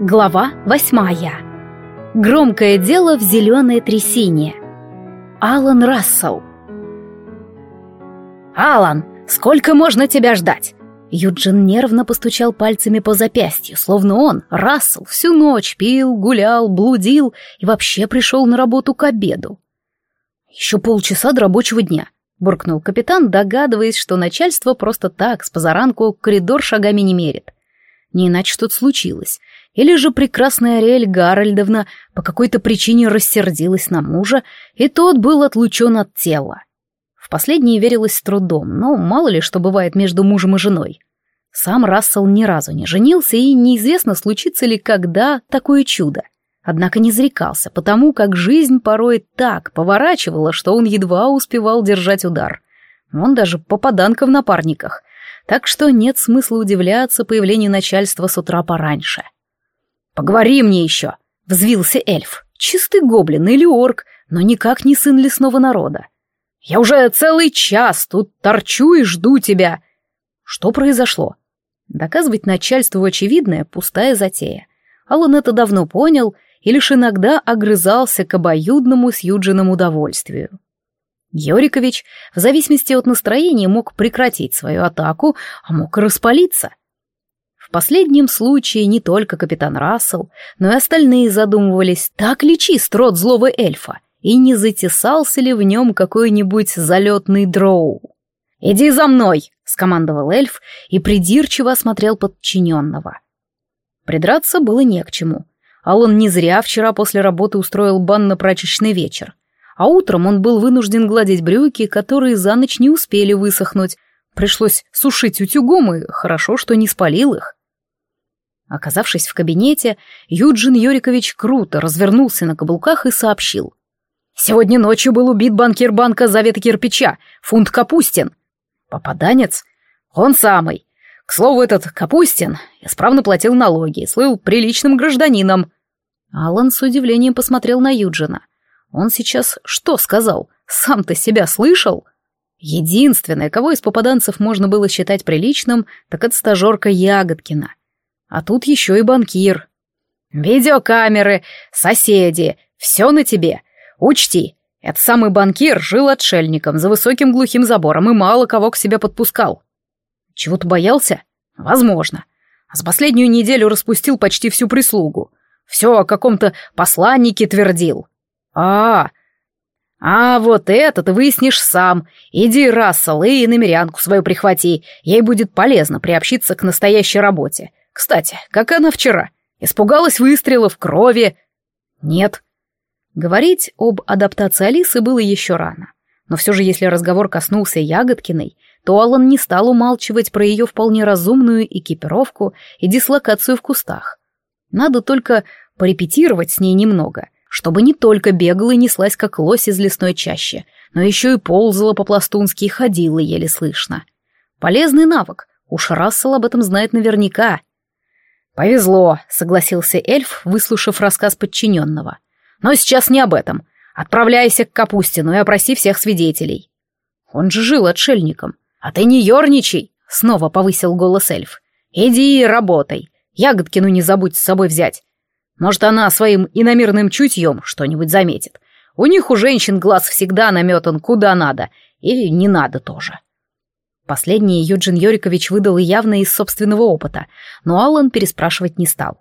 Глава восьмая. Громкое дело в зеленой трясине. Алан Рассел. «Алан, сколько можно тебя ждать?» Юджин нервно постучал пальцами по запястью, словно он, Рассел, всю ночь пил, гулял, блудил и вообще пришел на работу к обеду. «Еще полчаса до рабочего дня», — буркнул капитан, догадываясь, что начальство просто так, с позаранку, коридор шагами не мерит. Не иначе что-то случилось, или же прекрасная Ариэль Гарольдовна по какой-то причине рассердилась на мужа, и тот был отлучен от тела. В последнее верилось с трудом, но мало ли что бывает между мужем и женой. Сам Рассел ни разу не женился, и неизвестно, случится ли когда такое чудо. Однако не зрекался, потому как жизнь порой так поворачивала, что он едва успевал держать удар. Он даже попаданка в напарниках. Так что нет смысла удивляться появлению начальства с утра пораньше. — «Поговори мне еще!» — взвился эльф. «Чистый гоблин или орк, но никак не сын лесного народа. Я уже целый час тут торчу и жду тебя!» Что произошло? Доказывать начальству очевидное — пустая затея. Аллан это давно понял и лишь иногда огрызался к обоюдному с Юджином удовольствию. Йорикович, в зависимости от настроения, мог прекратить свою атаку, а мог распалиться — в последнем случае не только капитан Рассел, но и остальные задумывались, так ли чист рот злого эльфа, и не затесался ли в нем какой-нибудь залетный дроу. «Иди за мной!» — скомандовал эльф и придирчиво осмотрел подчиненного. Придраться было не к чему. Алан не зря вчера после работы устроил бан на прачечный вечер. А утром он был вынужден гладить брюки, которые за ночь не успели высохнуть. Пришлось сушить утюгом, и хорошо, что не спалил их. Оказавшись в кабинете, Юджин Йорикович круто развернулся на каблуках и сообщил. «Сегодня ночью был убит банкир банка Завета Кирпича, фунт Капустин. Попаданец? Он самый. К слову, этот Капустин исправно платил налоги и слыл приличным гражданином». Алан с удивлением посмотрел на Юджина. «Он сейчас что сказал? Сам-то себя слышал?» Единственное, кого из попаданцев можно было считать приличным, так это стажерка Ягодкина а тут еще и банкир. Видеокамеры, соседи, все на тебе. Учти, этот самый банкир жил отшельником за высоким глухим забором и мало кого к себе подпускал. Чего-то боялся? Возможно. А за последнюю неделю распустил почти всю прислугу. Все о каком-то посланнике твердил. А, а вот это ты выяснишь сам. Иди, Рассел, и намерянку свою прихвати. Ей будет полезно приобщиться к настоящей работе. Кстати, как она вчера? Испугалась выстрелов, крови? Нет. Говорить об адаптации Алисы было еще рано. Но все же, если разговор коснулся Ягодкиной, то Аллан не стал умалчивать про ее вполне разумную экипировку и дислокацию в кустах. Надо только порепетировать с ней немного, чтобы не только бегала и неслась, как лось из лесной чащи, но еще и ползала по-пластунски и ходила еле слышно. Полезный навык, уж Рассел об этом знает наверняка — «Повезло», — согласился эльф, выслушав рассказ подчиненного. «Но сейчас не об этом. Отправляйся к Капустину и опроси всех свидетелей». «Он же жил отшельником. А ты не ерничай!» — снова повысил голос эльф. «Иди и работай. Ягодкину не забудь с собой взять. Может, она своим иномирным чутьем что-нибудь заметит. У них у женщин глаз всегда наметан куда надо, и не надо тоже». Последнее Юджин Йорикович выдал явно из собственного опыта, но Аллан переспрашивать не стал.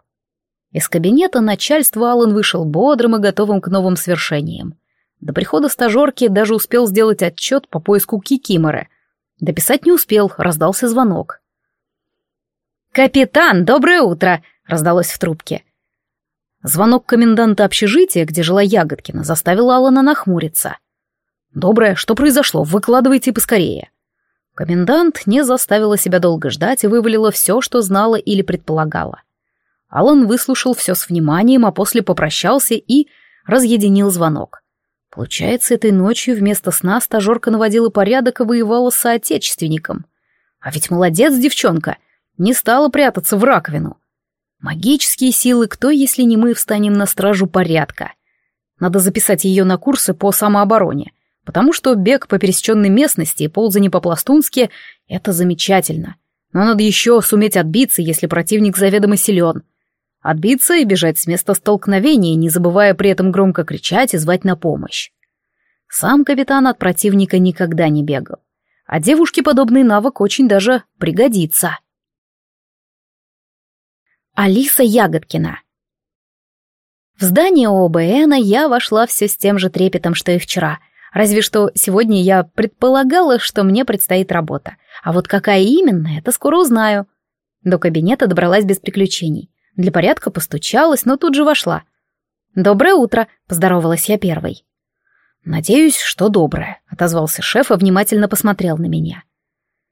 Из кабинета начальства Аллан вышел бодрым и готовым к новым свершениям. До прихода стажерки даже успел сделать отчет по поиску Кикиморы. Дописать не успел, раздался звонок. «Капитан, доброе утро!» — раздалось в трубке. Звонок коменданта общежития, где жила Ягодкина, заставил Алана нахмуриться. «Доброе, что произошло? Выкладывайте поскорее!» Комендант не заставила себя долго ждать и вывалила все, что знала или предполагала. Алан выслушал все с вниманием, а после попрощался и разъединил звонок. Получается, этой ночью вместо сна стажерка наводила порядок и воевала с соотечественником. А ведь молодец девчонка, не стала прятаться в раковину. Магические силы кто, если не мы, встанем на стражу порядка? Надо записать ее на курсы по самообороне. Потому что бег по пересеченной местности и ползание по-пластунски — это замечательно. Но надо еще суметь отбиться, если противник заведомо силен. Отбиться и бежать с места столкновения, не забывая при этом громко кричать и звать на помощь. Сам капитан от противника никогда не бегал. А девушке подобный навык очень даже пригодится. Алиса Ягодкина В здание ОБН я вошла все с тем же трепетом, что и вчера — Разве что сегодня я предполагала, что мне предстоит работа. А вот какая именно, это скоро узнаю. До кабинета добралась без приключений. Для порядка постучалась, но тут же вошла. «Доброе утро», — поздоровалась я первой. «Надеюсь, что доброе», — отозвался шеф и внимательно посмотрел на меня.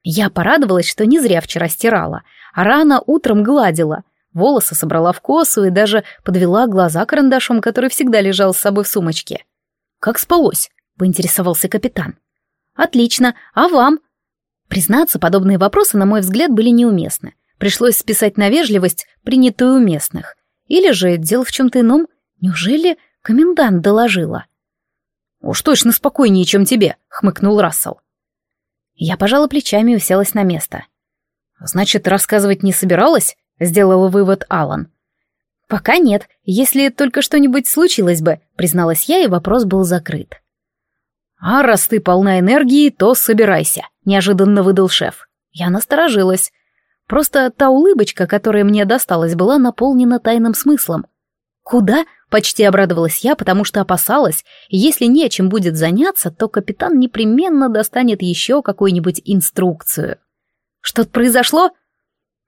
Я порадовалась, что не зря вчера стирала, а рано утром гладила. Волосы собрала в косу и даже подвела глаза карандашом, который всегда лежал с собой в сумочке. «Как спалось?» — поинтересовался капитан. «Отлично, а вам?» Признаться, подобные вопросы, на мой взгляд, были неуместны. Пришлось списать на вежливость, принятую у местных. Или же дело в чем-то ином. Неужели комендант доложила? «Уж точно спокойнее, чем тебе», — хмыкнул Рассел. Я пожала плечами и уселась на место. «Значит, рассказывать не собиралась?» — сделала вывод Алан. «Пока нет, если только что-нибудь случилось бы», — призналась я, и вопрос был закрыт. «А раз ты полна энергии, то собирайся», — неожиданно выдал шеф. Я насторожилась. Просто та улыбочка, которая мне досталась, была наполнена тайным смыслом. «Куда?» — почти обрадовалась я, потому что опасалась, если нечем будет заняться, то капитан непременно достанет еще какую-нибудь инструкцию. «Что-то произошло?»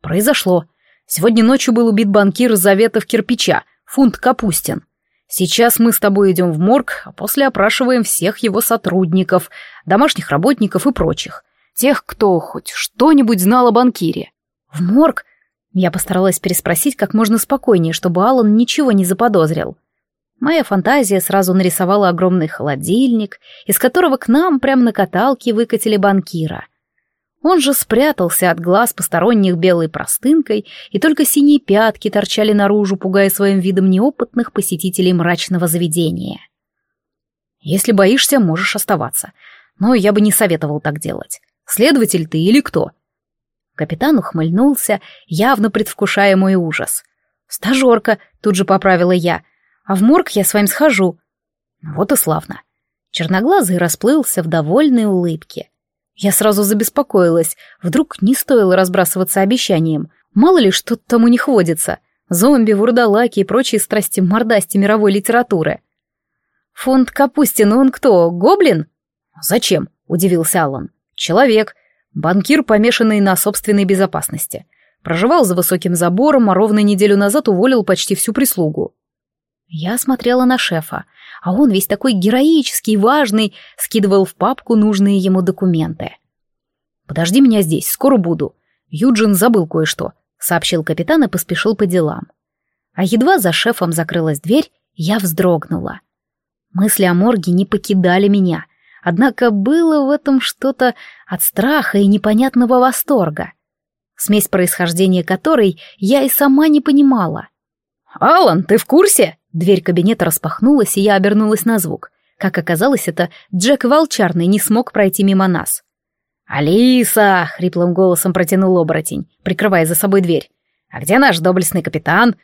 «Произошло. Сегодня ночью был убит банкир Заветов Кирпича, фунт Капустин. Сейчас мы с тобой идем в морг, а после опрашиваем всех его сотрудников, домашних работников и прочих. Тех, кто хоть что-нибудь знал о банкире. В морг? Я постаралась переспросить как можно спокойнее, чтобы Алан ничего не заподозрил. Моя фантазия сразу нарисовала огромный холодильник, из которого к нам прямо на каталке выкатили банкира — он же спрятался от глаз посторонних белой простынкой, и только синие пятки торчали наружу, пугая своим видом неопытных посетителей мрачного заведения. «Если боишься, можешь оставаться. Но я бы не советовал так делать. Следователь ты или кто?» Капитан ухмыльнулся, явно предвкушая мой ужас. «Стажерка», — тут же поправила я, — «а в морг я с вами схожу». Вот и славно. Черноглазый расплылся в довольной улыбке — я сразу забеспокоилась. Вдруг не стоило разбрасываться обещанием. Мало ли, что там у них водится. Зомби, вурдалаки и прочие страсти мордасти мировой литературы. «Фонд Капустин, он кто, гоблин?» «Зачем?» — удивился Аллан. «Человек. Банкир, помешанный на собственной безопасности. Проживал за высоким забором, а ровно неделю назад уволил почти всю прислугу». Я смотрела на шефа а он весь такой героический, важный, скидывал в папку нужные ему документы. «Подожди меня здесь, скоро буду. Юджин забыл кое-что», — сообщил капитан и поспешил по делам. А едва за шефом закрылась дверь, я вздрогнула. Мысли о морге не покидали меня, однако было в этом что-то от страха и непонятного восторга, смесь происхождения которой я и сама не понимала. «Алан, ты в курсе?» Дверь кабинета распахнулась, и я обернулась на звук. Как оказалось, это Джек Волчарный не смог пройти мимо нас. «Алиса!» — хриплым голосом протянул оборотень, прикрывая за собой дверь. «А где наш доблестный капитан?»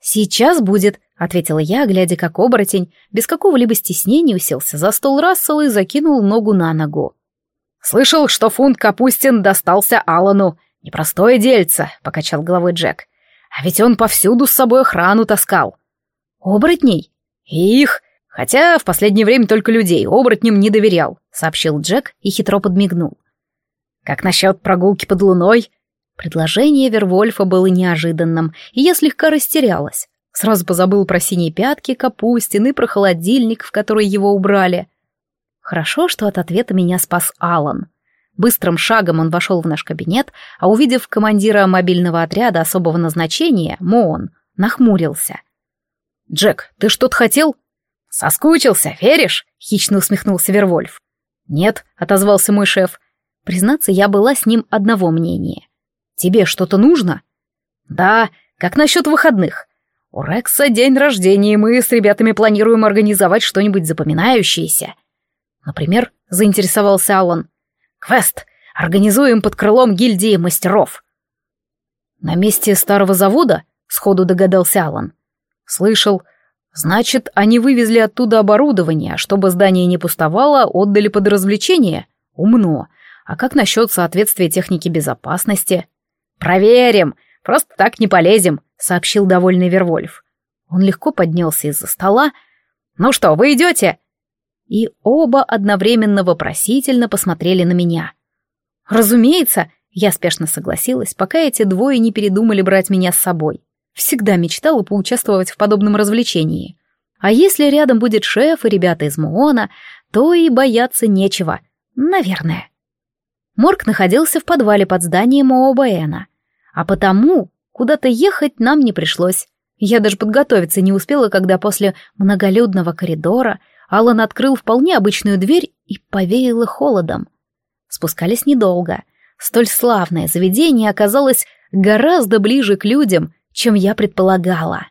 «Сейчас будет», — ответила я, глядя, как оборотень без какого-либо стеснения уселся за стол Рассела и закинул ногу на ногу. «Слышал, что фунт Капустин достался Алану. Непростое дельце», — покачал головой Джек. «А ведь он повсюду с собой охрану таскал». «Оборотней?» «Их!» «Хотя в последнее время только людей, оборотням не доверял», — сообщил Джек и хитро подмигнул. «Как насчет прогулки под луной?» Предложение Вервольфа было неожиданным, и я слегка растерялась. Сразу позабыл про синие пятки, капустин и про холодильник, в который его убрали. Хорошо, что от ответа меня спас Алан. Быстрым шагом он вошел в наш кабинет, а увидев командира мобильного отряда особого назначения, Моон, нахмурился — «Джек, ты что-то хотел?» «Соскучился, веришь?» — хищно усмехнулся Вервольф. «Нет», — отозвался мой шеф. Признаться, я была с ним одного мнения. «Тебе что-то нужно?» «Да, как насчет выходных?» «У Рекса день рождения, и мы с ребятами планируем организовать что-нибудь запоминающееся». «Например?» — заинтересовался Аллан. «Квест! Организуем под крылом гильдии мастеров!» «На месте старого завода?» — сходу догадался Аллан. Слышал. Значит, они вывезли оттуда оборудование, а чтобы здание не пустовало, отдали под развлечение? Умно. А как насчет соответствия техники безопасности? Проверим. Просто так не полезем, сообщил довольный Вервольф. Он легко поднялся из-за стола. Ну что, вы идете? И оба одновременно вопросительно посмотрели на меня. Разумеется, я спешно согласилась, пока эти двое не передумали брать меня с собой. Всегда мечтала поучаствовать в подобном развлечении. А если рядом будет шеф и ребята из МУОНа, то и бояться нечего. Наверное. Морг находился в подвале под зданием ООБНа. А потому куда-то ехать нам не пришлось. Я даже подготовиться не успела, когда после многолюдного коридора Алан открыл вполне обычную дверь и повеяло холодом. Спускались недолго. Столь славное заведение оказалось гораздо ближе к людям, чем я предполагала.